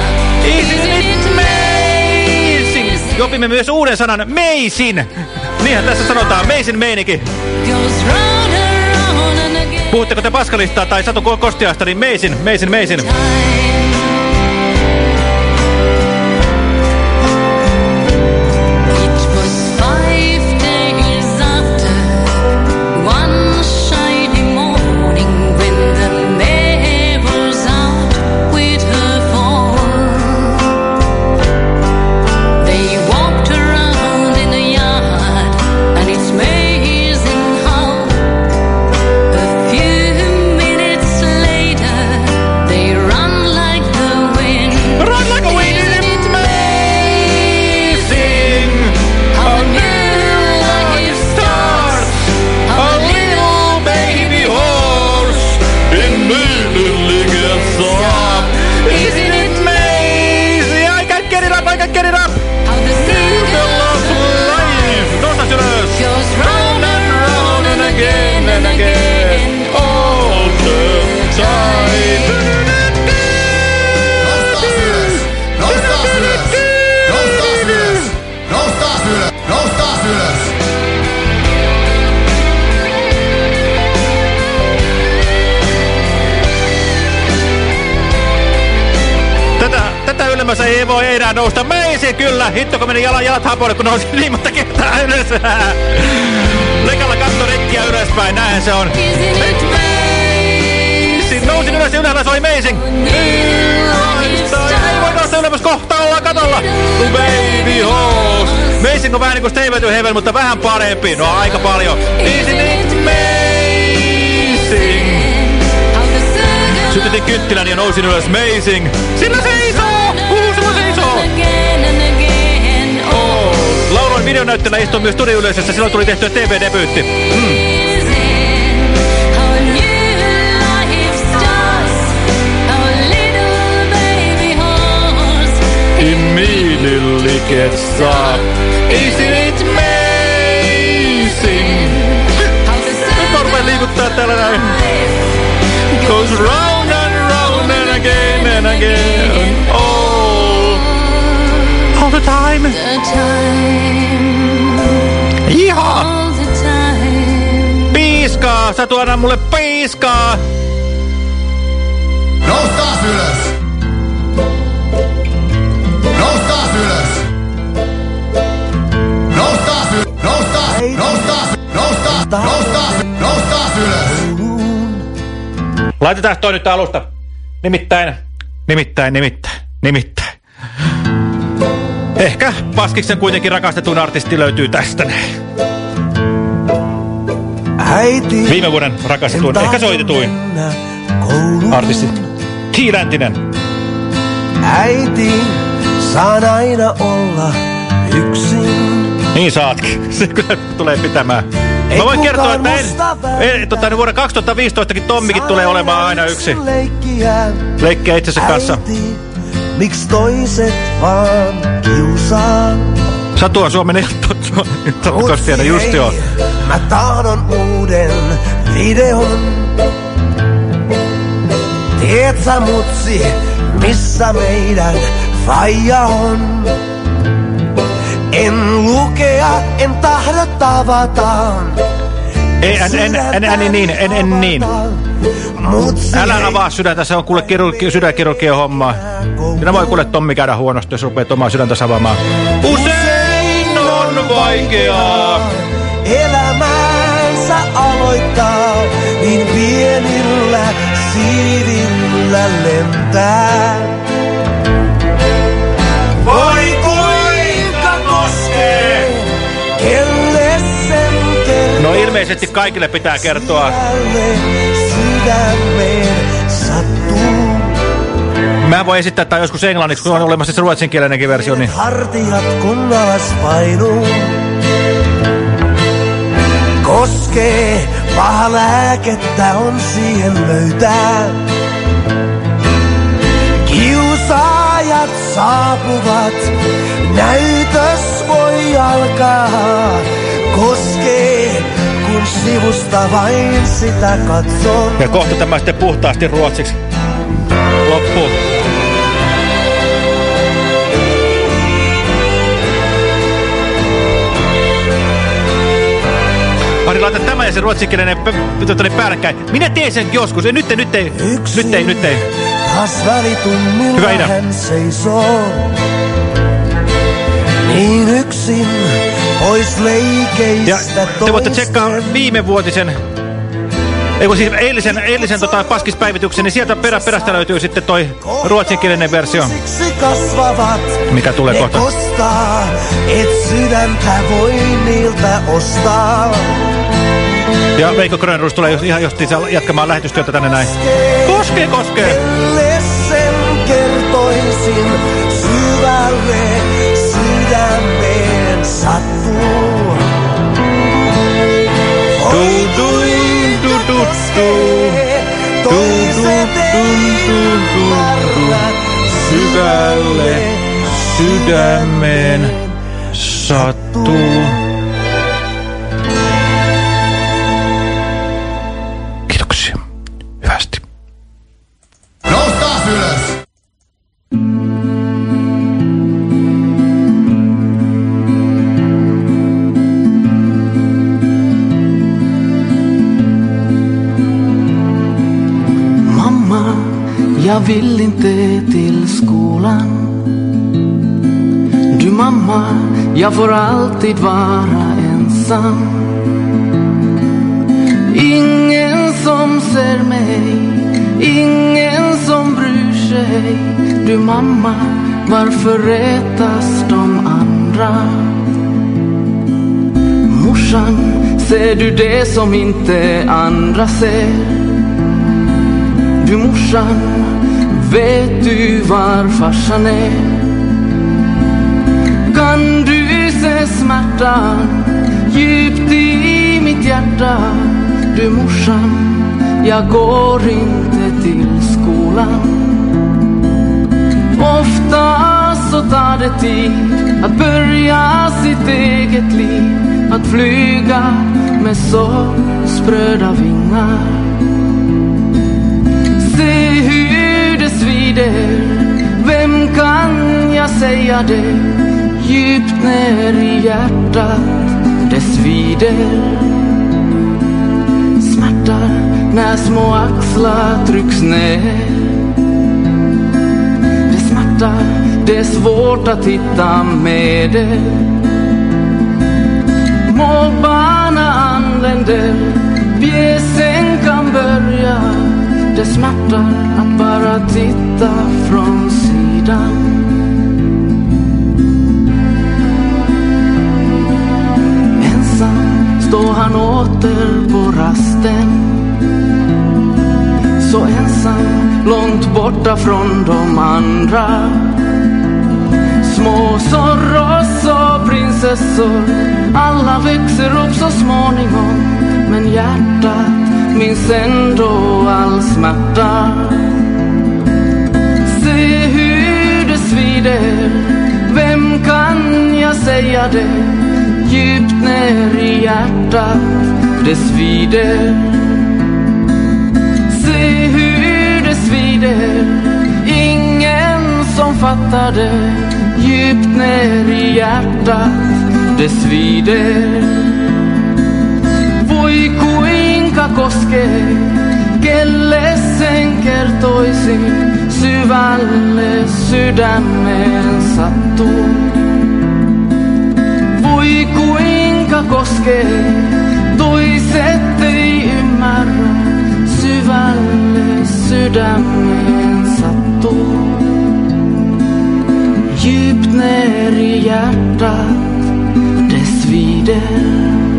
Isn't it amazing? Jopimme myös uuden sanan, meisin. Niinhän tässä sanotaan, meisin meininki. Puhutteko te Paskalistaa tai Satu Kostiasta, niin meisin, meisin, meisin. Ylemmäs ei voi enää nousta. Meisi kyllä. Hitto kun meni jalan jalat hapoille, kun nousi niin monta kertaa ylös. Lekalla katto rekkiä ylöspäin. Näin se on. Nousin ylös ja ylhäällä soi amazing. Ei voi nousta ylemmäs. Kohta ollaan katolla. Baby horse. Amazing on vähän niin kuin Stay to Heaven, mutta vähän parempi. No aika paljon. Isn't it amazing? Sytytin kyttilän ja nousin ylös. Amazing. Sillä seisoo! Lauloin videonäyttelijä istui myös studioyleisössä. Silloin tuli tehtyä TV-debyytti. Mm. Gets up. Isn't it amazing? Nyt mä rupean liikuttaa täällä näin. Goes round and round and again and again. The time. Iha! Piiskaa! Sä tuodaan mulle piiskaa! Noustaan ylös! Noustaan ylös! Noustaan ylös! Noustaan! Noustaan! Noustaan! Noustaan! Noustaan ylös! Laitetaan toi nyt alusta. Nimittäin, nimittäin, nimittäin, nimittäin. Ehkä Paskiksen kuitenkin rakastetun artisti löytyy tästä näin. Äiti, Viime vuoden rakastetun, ehkä soitetuin artisti. Kiiläntinen. äiti, saan aina olla yksin. Niin saatkin. Se kyllä tulee pitämään. Ei Mä voin kertoa, että en, en, tota, niin vuonna 2015 Tommikin tulee olemaan aina yksi. Leikkiä, Leikkiä itsensä kanssa. äiti, miksi toiset vaan kiusaa? Satu on Suomen iltakostiana, just joo. Mä tahdon uuden videon. Tiedät sä mutsi, missä meidän faija on? En lukea, en tahdo tavata. Ei, en, en, en, en, niin, en, en niin. Älä avaa sydäntä, se on kuule kirurgi, sydänkirurgia hommaa. Minä voi kuule Tommi käydä huonosti, jos rupeat omaa sydäntä savaamaan. Usein on vaikeaa. Elämäänsä aloittaa, niin pienillä siivillä lentää. Ilmeisesti kaikille pitää kertoa. Mä voin esittää tai joskus englanniksi, kun on olemassa se ruotsinkielinenkin versio. Niin. Hartiat kun alas painuu. Koskee, paha lääkettä on siihen löytää. Kiusaajat saapuvat, näytös voi alkaa. Koskee, kun sivusta vain sitä katsoo. Ja kohta tämä sitten puhtaasti ruotsiksi loppuu. Ari, laita tämä ja se ruotsinkielinen tota, niin päällekkäin. Minä teen sen joskus. Nyt ei, nyt ei. Nyt ei, nyt ei. Taas välitunnilla Hyvä idea. hän seisoo. Niin yksin pois Ja te voitte tsekkaa viime vuotisen, ei kun siis eilisen, eilisen tota, paskispäivityksen, niin sieltä perä, perästä löytyy sitten toi ruotsinkielinen versio, mikä tulee kohta. kostaa, et sydäntä voi niiltä ostaa. Ja Veikko Grönruus tulee ihan justiinsa jatkamaan lähetystyötä tänne näin. Koskee, koskee! Kelle sen kertoisin sydämeen sattuu. Oi kuinka koskee, toiset ei ymmärrä Syvälle sydämeen jag får alltid vara ensam. Ingen som ser mig, ingen som bryr sig. Du mamma, varför retas de andra? Morsan, ser du det som inte andra ser? Du morsan, vet du var farsan är? Se djupt i mitt hjärta? Du morsan, jag går inte till skolan. Ofta så tar det tid att börja sitt eget liv. Att flyga med så spröda vingar. Se hur det svider Vem kan jag säga det Djupt ner i hjärtat. Det svider. Smärtar när små axlar trycks ner. Det smärtar. Det är svårt att hitta medel. Mobbarna anländer. Pjäsen kan börja. Det smärtar att bara titta från sidan. Han åter på rasten. Så ensam, långt borta från de andra. Småsor, Soros och prinsessor. Alla växer upp så småningom. Men hjärtat minns ändå all smärta. Se hur det svider. Vem kan jag säga det? Djupt ner i hjärtat. Det svider. Se hur det svider. Ingen som fattar det. Djupt ner i hjärtat. Det svider. Voi kuinka koskee, kelle sen kertoisin, syvälle sydämeen sattuu. Kuinka koskee, toiset ei ymmärrä, syvälle sydämeen sattuu. Djupt ner i hjärtat, det svider.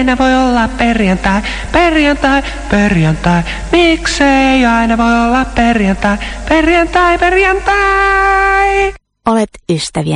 Aina voi olla perjantai, perjantai, perjantai. Miksei aina voi olla perjantai, perjantai, perjantai. Olet ystävien